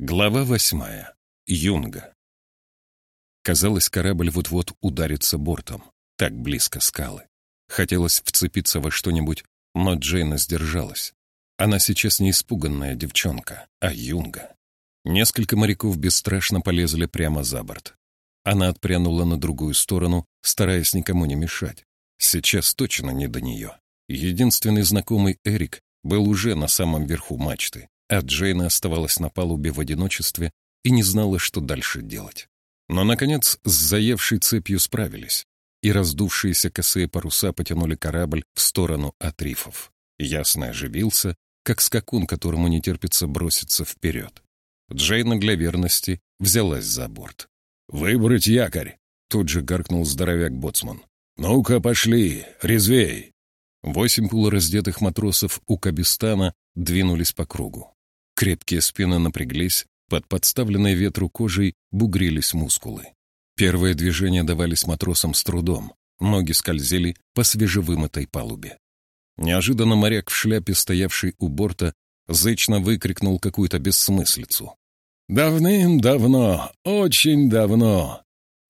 Глава восьмая. Юнга. Казалось, корабль вот-вот ударится бортом. Так близко скалы. Хотелось вцепиться во что-нибудь, но Джейна сдержалась. Она сейчас не испуганная девчонка, а юнга. Несколько моряков бесстрашно полезли прямо за борт. Она отпрянула на другую сторону, стараясь никому не мешать. Сейчас точно не до нее. Единственный знакомый Эрик был уже на самом верху мачты а Джейна оставалась на палубе в одиночестве и не знала, что дальше делать. Но, наконец, с заевшей цепью справились, и раздувшиеся косые паруса потянули корабль в сторону от рифов. Ясно оживился, как скакун, которому не терпится броситься вперед. Джейна для верности взялась за борт. «Выбрать якорь!» — тут же гаркнул здоровяк-боцман. «Ну-ка, пошли, резвей!» Восемь полураздетых матросов у Кабистана двинулись по кругу. Крепкие спины напряглись, под подставленной ветру кожей бугрились мускулы. Первые движения давались матросам с трудом, ноги скользили по свежевымытой палубе. Неожиданно моряк в шляпе, стоявший у борта, зычно выкрикнул какую-то бессмыслицу. «Давным-давно, очень давно!»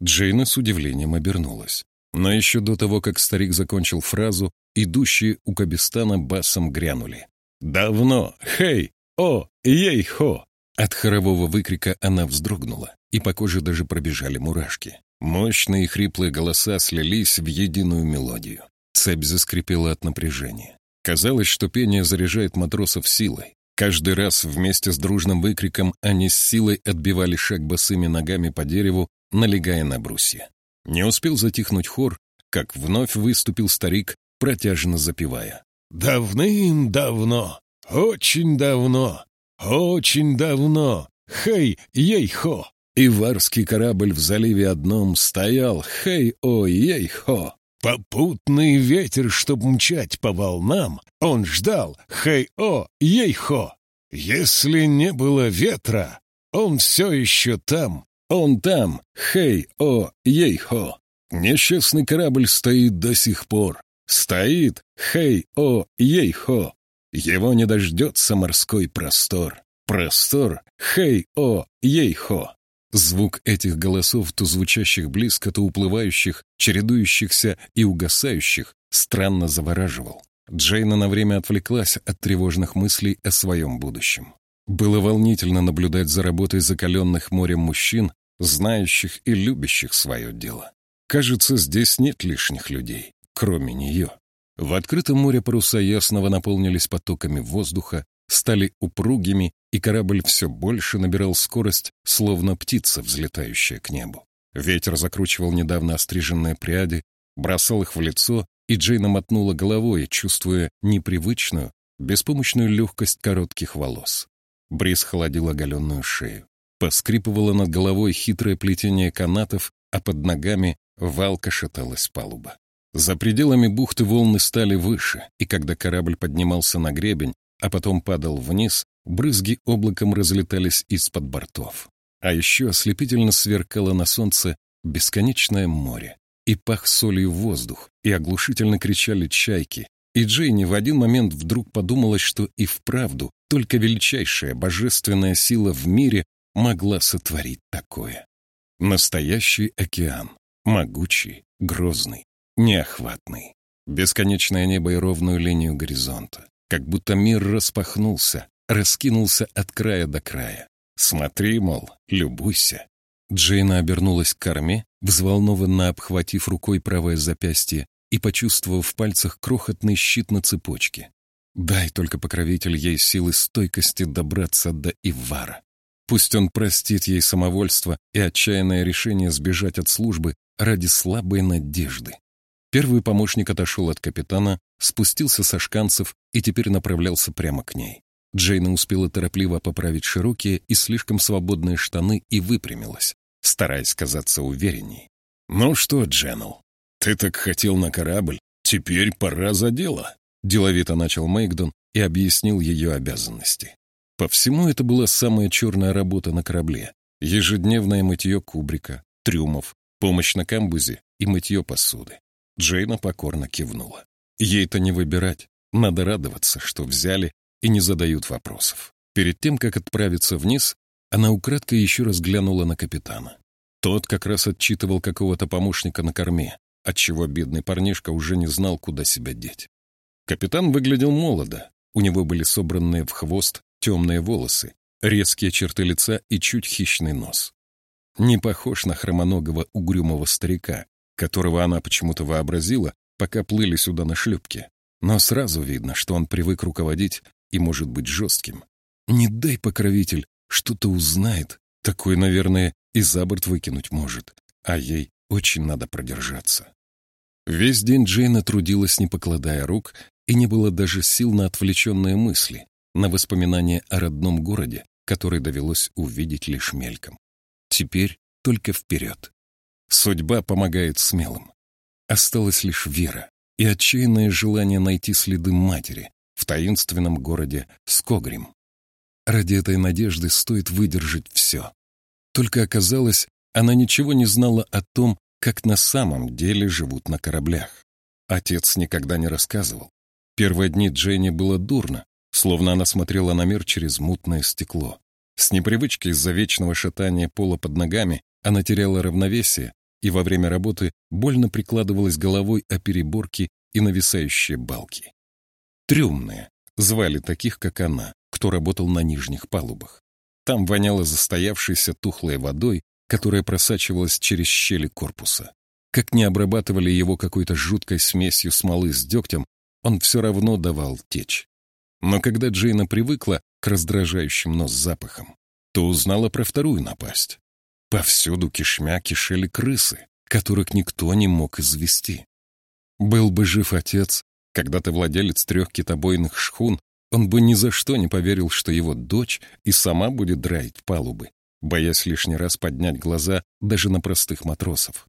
Джейна с удивлением обернулась. Но еще до того, как старик закончил фразу, идущие у Кабистана басом грянули. «Давно! Хей! «О, ей-хо!» От хорового выкрика она вздрогнула, и по коже даже пробежали мурашки. Мощные хриплые голоса слились в единую мелодию. Цепь заскрипела от напряжения. Казалось, что пение заряжает матросов силой. Каждый раз вместе с дружным выкриком они с силой отбивали шаг босыми ногами по дереву, налегая на брусья. Не успел затихнуть хор, как вновь выступил старик, протяжно запевая. «Давным-давно очень давно, очень давно, хей, ей-хо, Иварский корабль в заливе одном стоял, хей-о, ей-хо. Попутный ветер, чтоб мчать по волнам, он ждал, хей-о, ей-хо. Если не было ветра, он все еще там, он там, хей-о, ей-хо. Несчастный корабль стоит до сих пор. Стоит, хей-о, ей-хо. Его не дождется морской простор. Простор, хей-о, ей-хо. Звук этих голосов, то звучащих близко, то уплывающих, чередующихся и угасающих, странно завораживал. Джейна на время отвлеклась от тревожных мыслей о своем будущем. Было волнительно наблюдать за работой закаленных морем мужчин, знающих и любящих свое дело. Кажется, здесь нет лишних людей, кроме нее. В открытом море паруса ясного наполнились потоками воздуха, стали упругими, и корабль все больше набирал скорость, словно птица, взлетающая к небу. Ветер закручивал недавно остриженные пряди, бросал их в лицо, и Джейна мотнула головой, чувствуя непривычную, беспомощную легкость коротких волос. Бриз холодил оголенную шею. Поскрипывало над головой хитрое плетение канатов, а под ногами валка шаталась палуба. За пределами бухты волны стали выше, и когда корабль поднимался на гребень, а потом падал вниз, брызги облаком разлетались из-под бортов. А еще ослепительно сверкало на солнце бесконечное море, и пах солью воздух, и оглушительно кричали чайки, и Джейни в один момент вдруг подумалось, что и вправду только величайшая божественная сила в мире могла сотворить такое. Настоящий океан, могучий, грозный, неохватный. Бесконечное небо и ровную линию горизонта. Как будто мир распахнулся, раскинулся от края до края. Смотри, мол, любуйся. Джейна обернулась к корме, взволнованно обхватив рукой правое запястье и почувствовав в пальцах крохотный щит на цепочке. Дай только покровитель ей силы стойкости добраться до Ивара. Пусть он простит ей самовольство и отчаянное решение сбежать от службы ради слабой надежды. Первый помощник отошел от капитана, спустился со шканцев и теперь направлялся прямо к ней. Джейна успела торопливо поправить широкие и слишком свободные штаны и выпрямилась, стараясь казаться уверенней. «Ну что, Дженнел, ты так хотел на корабль, теперь пора за дело», деловито начал Мейгдон и объяснил ее обязанности. По всему это была самая черная работа на корабле. Ежедневное мытье кубрика, трюмов, помощь на камбузе и мытье посуды. Джейна покорно кивнула. Ей-то не выбирать. Надо радоваться, что взяли и не задают вопросов. Перед тем, как отправиться вниз, она украдкой еще раз глянула на капитана. Тот как раз отчитывал какого-то помощника на корме, отчего бедный парнишка уже не знал, куда себя деть. Капитан выглядел молодо, у него были собранные в хвост темные волосы, резкие черты лица и чуть хищный нос. Не похож на хромоногого угрюмого старика, которого она почему-то вообразила, пока плыли сюда на шлюпке. Но сразу видно, что он привык руководить и может быть жестким. Не дай покровитель, что-то узнает. Такой, наверное, и за борт выкинуть может. А ей очень надо продержаться. Весь день Джейна трудилась, не покладая рук, и не было даже сил на отвлеченные мысли, на воспоминания о родном городе, который довелось увидеть лишь мельком. Теперь только вперед. Судьба помогает смелым. Осталась лишь вера и отчаянное желание найти следы матери в таинственном городе Скогрим. Ради этой надежды стоит выдержать все. Только оказалось, она ничего не знала о том, как на самом деле живут на кораблях. Отец никогда не рассказывал. Первые дни Дженни было дурно, словно она смотрела на мир через мутное стекло. С непривычки из-за вечного шатания пола под ногами она теряла равновесие и во время работы больно прикладывалась головой о переборки и нависающие балки. Трюмные звали таких, как она, кто работал на нижних палубах. Там воняло застоявшейся тухлой водой, которая просачивалась через щели корпуса. Как не обрабатывали его какой-то жуткой смесью смолы с дегтем, он все равно давал течь. Но когда Джейна привыкла к раздражающим нос запахам, то узнала про вторую напасть. Повсюду кишмя кишели крысы, которых никто не мог извести. Был бы жив отец, когда-то владелец трех китобойных шхун, он бы ни за что не поверил, что его дочь и сама будет драить палубы, боясь лишний раз поднять глаза даже на простых матросов.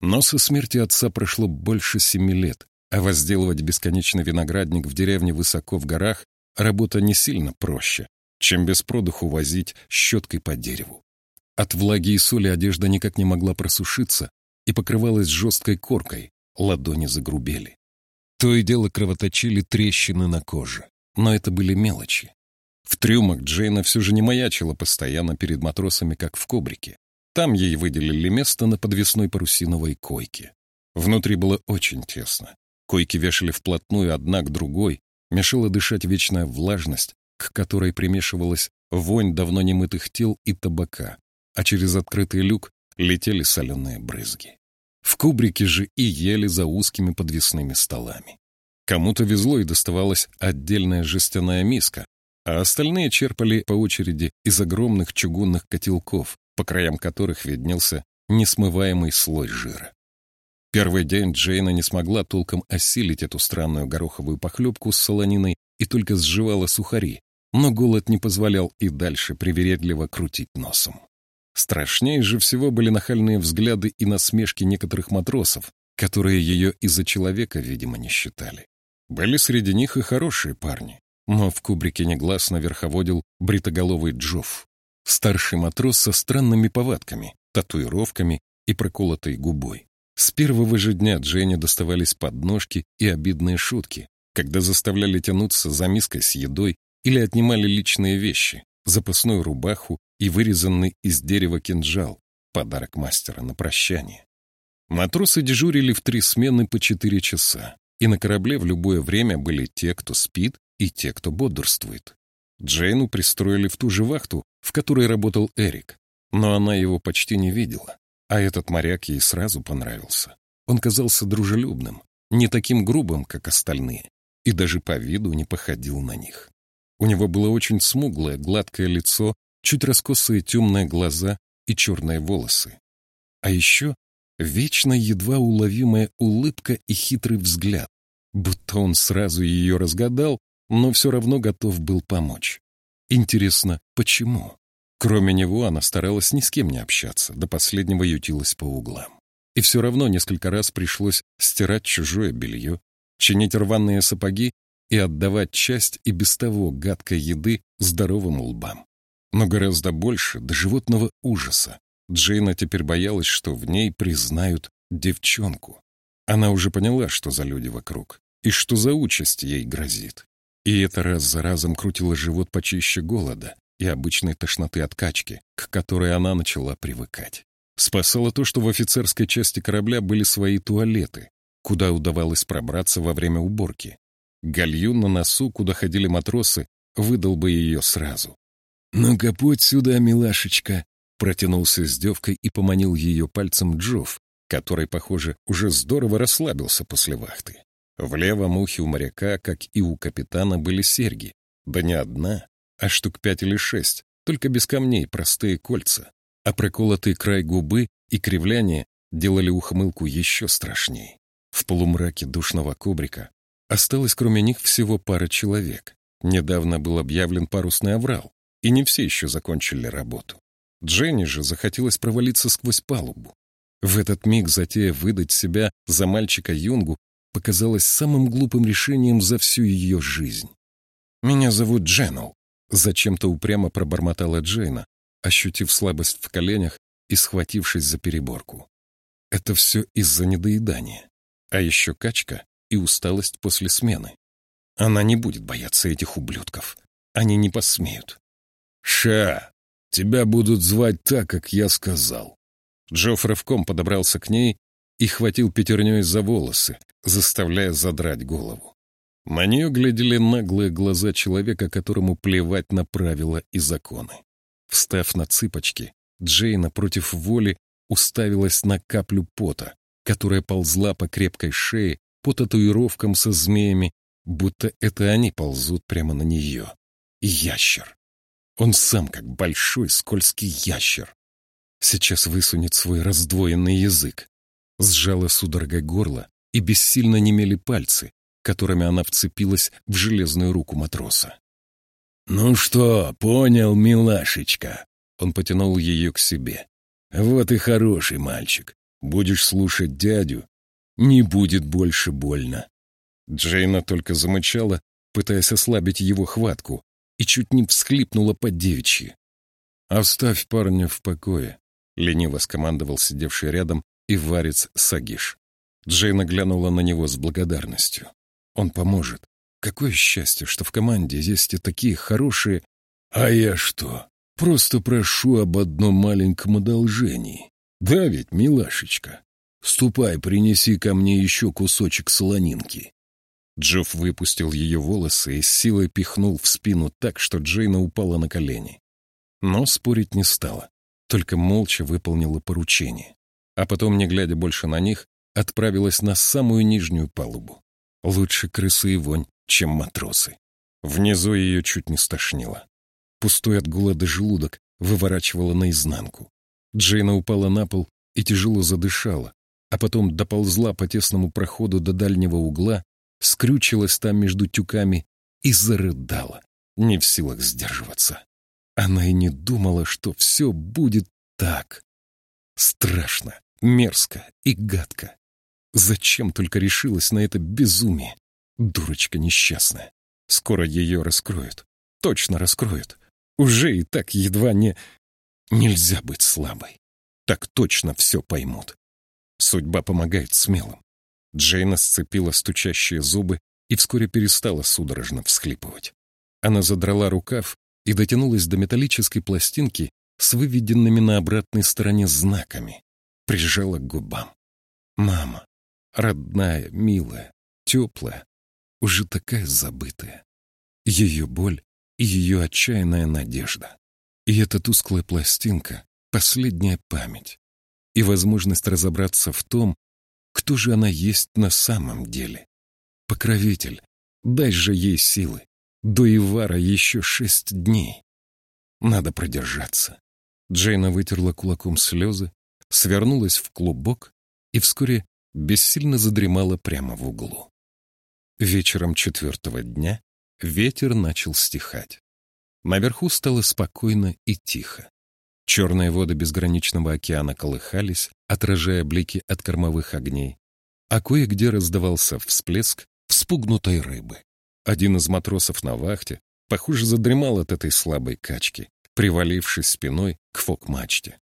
Но со смерти отца прошло больше семи лет, а возделывать бесконечный виноградник в деревне высоко в горах работа не сильно проще, чем без продуху возить щеткой по дереву. От влаги и соли одежда никак не могла просушиться и покрывалась жесткой коркой, ладони загрубели. То и дело кровоточили трещины на коже но это были мелочи. В трюмах Джейна все же не маячила постоянно перед матросами, как в кобрике. Там ей выделили место на подвесной парусиновой койке. Внутри было очень тесно. Койки вешали вплотную одна к другой, мешала дышать вечная влажность, к которой примешивалась вонь давно немытых тел и табака, а через открытый люк летели соленые брызги. В кубрике же и ели за узкими подвесными столами. Кому-то везло и доставалась отдельная жестяная миска, а остальные черпали по очереди из огромных чугунных котелков, по краям которых виднелся несмываемый слой жира. Первый день Джейна не смогла толком осилить эту странную гороховую похлебку с солониной и только сживала сухари, но голод не позволял и дальше привередливо крутить носом. Страшнее же всего были нахальные взгляды и насмешки некоторых матросов, которые ее из-за человека, видимо, не считали. Были среди них и хорошие парни, но в кубрике негласно верховодил бритоголовый Джофф, старший матрос со странными повадками, татуировками и проколотой губой. С первого же дня Дженни доставались подножки и обидные шутки, когда заставляли тянуться за миской с едой или отнимали личные вещи, запасную рубаху и вырезанный из дерева кинжал, подарок мастера на прощание. Матросы дежурили в три смены по четыре часа, и на корабле в любое время были те, кто спит, и те, кто бодрствует. Джейну пристроили в ту же вахту, в которой работал Эрик, но она его почти не видела, а этот моряк ей сразу понравился. Он казался дружелюбным, не таким грубым, как остальные, и даже по виду не походил на них. У него было очень смуглое, гладкое лицо, чуть раскосые темные глаза и черные волосы. А еще Вечно едва уловимая улыбка и хитрый взгляд, будто он сразу ее разгадал, но все равно готов был помочь. Интересно, почему? Кроме него она старалась ни с кем не общаться, до последнего ютилась по углам. И все равно несколько раз пришлось стирать чужое белье, чинить рваные сапоги и отдавать часть и без того гадкой еды здоровым лбам. Но гораздо больше до животного ужаса, Джейна теперь боялась, что в ней признают девчонку. Она уже поняла, что за люди вокруг, и что за участь ей грозит. И это раз за разом крутило живот почище голода, и обычной тошноты от качки, к которой она начала привыкать. Спасало то, что в офицерской части корабля были свои туалеты, куда удавалось пробраться во время уборки. Гальюн на носу, куда ходили матросы, выдал бы ее сразу. «Ну, капот сюда, милашечка!» Протянулся с девкой и поманил ее пальцем Джофф, который, похоже, уже здорово расслабился после вахты. В левом ухе у моряка, как и у капитана, были серьги. Да не одна, а штук пять или шесть, только без камней, простые кольца. А проколотый край губы и кривляние делали ухмылку еще страшней. В полумраке душного кубрика осталось кроме них всего пара человек. Недавно был объявлен парусный аврал, и не все еще закончили работу. Дженни же захотелось провалиться сквозь палубу. В этот миг затея выдать себя за мальчика Юнгу показалась самым глупым решением за всю ее жизнь. «Меня зовут Дженнел», — зачем-то упрямо пробормотала Джейна, ощутив слабость в коленях и схватившись за переборку. Это все из-за недоедания. А еще качка и усталость после смены. Она не будет бояться этих ублюдков. Они не посмеют. «Ша, тебя будут звать так, как я сказал». Джофф рывком подобрался к ней и хватил пятерней за волосы, заставляя задрать голову. На нее глядели наглые глаза человека, которому плевать на правила и законы. Встав на цыпочки, Джейна против воли уставилась на каплю пота, которая ползла по крепкой шее, по татуировкам со змеями, будто это они ползут прямо на нее. Ящер. Он сам как большой скользкий ящер. Сейчас высунет свой раздвоенный язык. Сжала судорогой горло, и бессильно немели пальцы, которыми она вцепилась в железную руку матроса. «Ну что, понял, милашечка?» Он потянул ее к себе. «Вот и хороший мальчик. Будешь слушать дядю, не будет больше больно». Джейна только замычала, пытаясь ослабить его хватку, и чуть не всхлипнула под девичьи. «Оставь парня в покое», — лениво скомандовал сидевший рядом и варец Сагиш. Джейна глянула на него с благодарностью. «Он поможет. Какое счастье, что в команде есть и такие хорошие...» «А я что? Просто прошу об одном маленьком одолжении. Да ведь, милашечка? Ступай, принеси ко мне еще кусочек солонинки. Джофф выпустил ее волосы и с силой пихнул в спину так, что Джейна упала на колени. Но спорить не стала, только молча выполнила поручение. А потом, не глядя больше на них, отправилась на самую нижнюю палубу. Лучше крысы и вонь, чем матросы. Внизу ее чуть не стошнило. Пустой от голода желудок выворачивала наизнанку. Джейна упала на пол и тяжело задышала, а потом доползла по тесному проходу до дальнего угла скрючилась там между тюками и зарыдала, не в силах сдерживаться. Она и не думала, что все будет так. Страшно, мерзко и гадко. Зачем только решилась на это безумие? Дурочка несчастная. Скоро ее раскроют. Точно раскроют. Уже и так едва не... Нельзя быть слабой. Так точно все поймут. Судьба помогает смелым. Джейна сцепила стучащие зубы и вскоре перестала судорожно всхлипывать. Она задрала рукав и дотянулась до металлической пластинки с выведенными на обратной стороне знаками. Прижала к губам. Мама, родная, милая, теплая, уже такая забытая. Ее боль и ее отчаянная надежда. И эта тусклая пластинка — последняя память. И возможность разобраться в том, кто же она есть на самом деле? Покровитель, дай же ей силы. До Ивара еще шесть дней. Надо продержаться. Джейна вытерла кулаком слезы, свернулась в клубок и вскоре бессильно задремала прямо в углу. Вечером четвертого дня ветер начал стихать. Наверху стало спокойно и тихо. Черные воды безграничного океана колыхались, отражая блики от кормовых огней, а кое-где раздавался всплеск вспугнутой рыбы. Один из матросов на вахте, похоже, задремал от этой слабой качки, привалившись спиной к фок-мачте.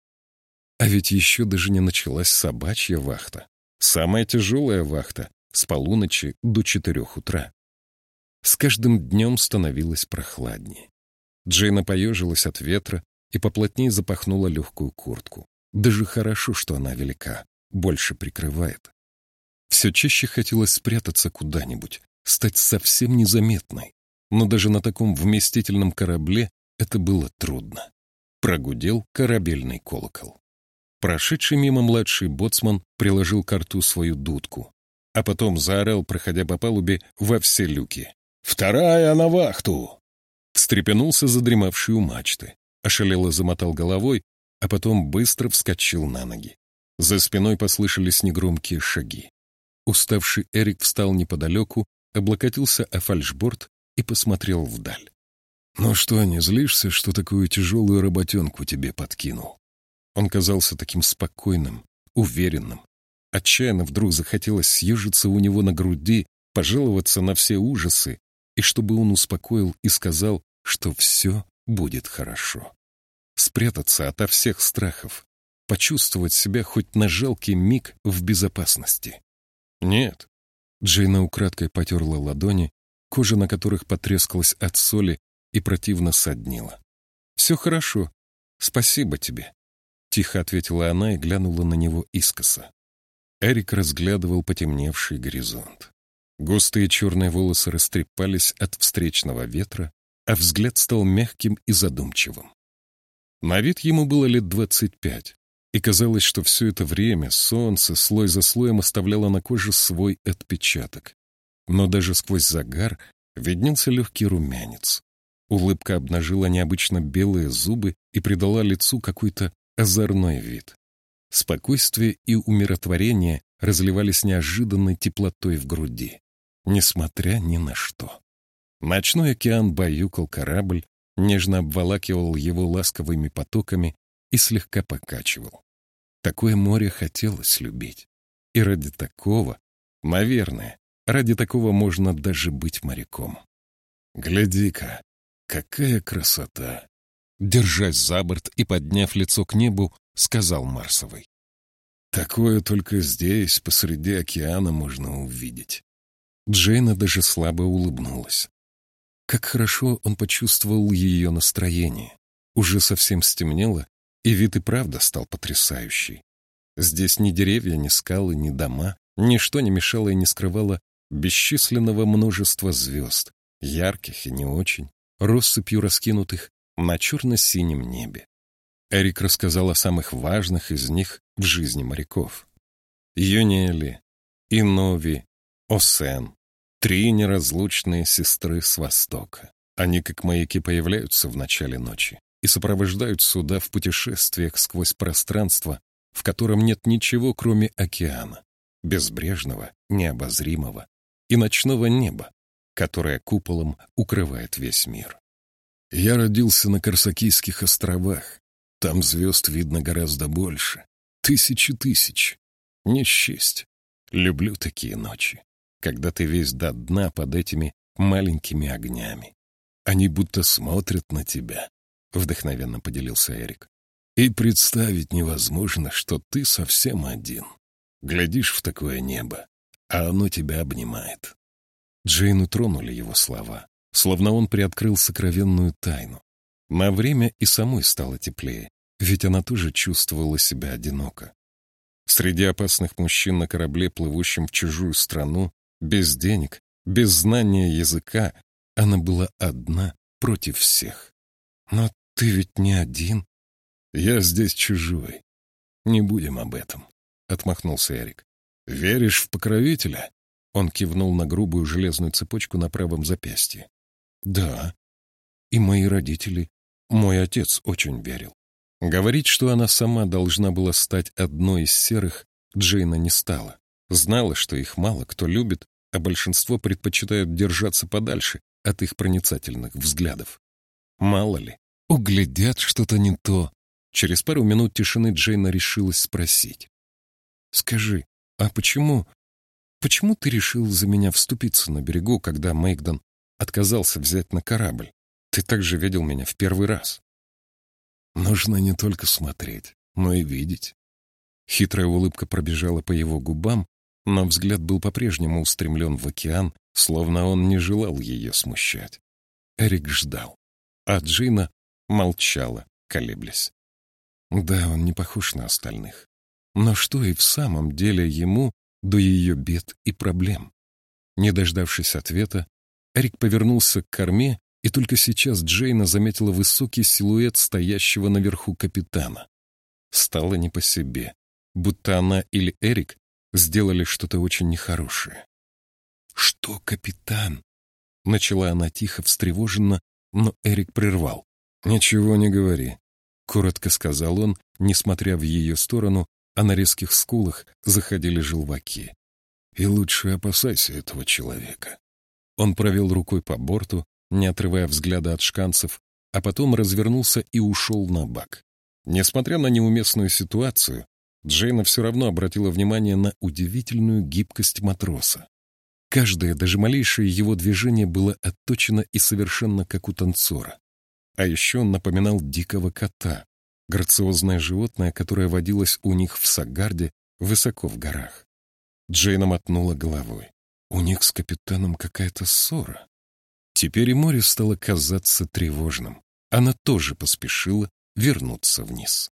А ведь еще даже не началась собачья вахта. Самая тяжелая вахта с полуночи до четырех утра. С каждым днем становилось прохладнее. Джейна поежилась от ветра и поплотнее запахнула легкую куртку. Даже хорошо, что она велика, больше прикрывает. Все чаще хотелось спрятаться куда-нибудь, стать совсем незаметной. Но даже на таком вместительном корабле это было трудно. Прогудел корабельный колокол. Прошедший мимо младший боцман приложил к рту свою дудку, а потом заорал, проходя по палубе во все люки. «Вторая на вахту!» Встрепенулся задремавший у мачты, ошалело замотал головой, а потом быстро вскочил на ноги. За спиной послышались негромкие шаги. Уставший Эрик встал неподалеку, облокотился о фальшборд и посмотрел вдаль. «Ну что, не злишься, что такую тяжелую работенку тебе подкинул?» Он казался таким спокойным, уверенным. Отчаянно вдруг захотелось съежиться у него на груди, пожаловаться на все ужасы, и чтобы он успокоил и сказал, что все будет хорошо. Спрятаться ото всех страхов, почувствовать себя хоть на жалкий миг в безопасности. Нет. Джейна украдкой потерла ладони, кожа на которых потрескалась от соли и противно соднила. «Все хорошо. Спасибо тебе», — тихо ответила она и глянула на него искоса. Эрик разглядывал потемневший горизонт. Густые черные волосы растрепались от встречного ветра, а взгляд стал мягким и задумчивым. На вид ему было лет двадцать пять, и казалось, что все это время солнце слой за слоем оставляло на коже свой отпечаток. Но даже сквозь загар виднелся легкий румянец. Улыбка обнажила необычно белые зубы и придала лицу какой-то озорной вид. Спокойствие и умиротворение разливались неожиданной теплотой в груди, несмотря ни на что. Ночной океан баюкал корабль, нежно обволакивал его ласковыми потоками и слегка покачивал. Такое море хотелось любить. И ради такого, наверное, ради такого можно даже быть моряком. «Гляди-ка, какая красота!» Держась за борт и подняв лицо к небу, сказал Марсовый. «Такое только здесь, посреди океана, можно увидеть». Джейна даже слабо улыбнулась. Как хорошо он почувствовал ее настроение. Уже совсем стемнело, и вид и правда стал потрясающий. Здесь ни деревья, ни скалы, ни дома, ничто не мешало и не скрывало бесчисленного множества звезд, ярких и не очень, россыпью раскинутых на черно-синем небе. Эрик рассказал о самых важных из них в жизни моряков. Юниэли, Инови, Осен, три неразлучные сестры с Востока. Они, как маяки, появляются в начале ночи и сопровождают суда в путешествиях сквозь пространство, в котором нет ничего, кроме океана, безбрежного, необозримого и ночного неба, которое куполом укрывает весь мир. Я родился на Корсакийских островах. Там звезд видно гораздо больше. Тысячи тысяч. Не счесть. Люблю такие ночи, когда ты весь до дна под этими маленькими огнями. Они будто смотрят на тебя, — вдохновенно поделился Эрик. «И представить невозможно, что ты совсем один. Глядишь в такое небо, а оно тебя обнимает». Джейну тронули его слова, словно он приоткрыл сокровенную тайну. На время и самой стало теплее, ведь она тоже чувствовала себя одиноко. Среди опасных мужчин на корабле, плывущем в чужую страну, без денег, без знания языка, она была одна против всех. Но «Ты ведь не один?» «Я здесь чужой. Не будем об этом», — отмахнулся Эрик. «Веришь в покровителя?» Он кивнул на грубую железную цепочку на правом запястье. «Да. И мои родители, мой отец очень верил. Говорить, что она сама должна была стать одной из серых, Джейна не стала. Знала, что их мало кто любит, а большинство предпочитают держаться подальше от их проницательных взглядов. Мало ли, углядят что-то не то. Через пару минут тишины Джейна решилась спросить. «Скажи, а почему... Почему ты решил за меня вступиться на берегу, когда Мэйкдон отказался взять на корабль? Ты также видел меня в первый раз». «Нужно не только смотреть, но и видеть». Хитрая улыбка пробежала по его губам, но взгляд был по-прежнему устремлен в океан, словно он не желал ее смущать. Эрик ждал. а Джина молчала, колеблясь. Да, он не похож на остальных. Но что и в самом деле ему до ее бед и проблем? Не дождавшись ответа, Эрик повернулся к корме, и только сейчас Джейна заметила высокий силуэт стоящего наверху капитана. Стало не по себе, будто она или Эрик сделали что-то очень нехорошее. «Что, капитан?» — начала она тихо, встревоженно, но Эрик прервал. «Ничего не говори», — коротко сказал он, несмотря в ее сторону, а на резких скулах заходили желваки. «И лучше опасайся этого человека». Он провел рукой по борту, не отрывая взгляда от шканцев, а потом развернулся и ушел на бак. Несмотря на неуместную ситуацию, Джейна все равно обратила внимание на удивительную гибкость матроса. Каждое, даже малейшее его движение было отточено и совершенно как у танцора. А еще он напоминал дикого кота, грациозное животное, которое водилось у них в Сагарде высоко в горах. Джейна мотнула головой. У них с капитаном какая-то ссора. Теперь и море стало казаться тревожным. Она тоже поспешила вернуться вниз.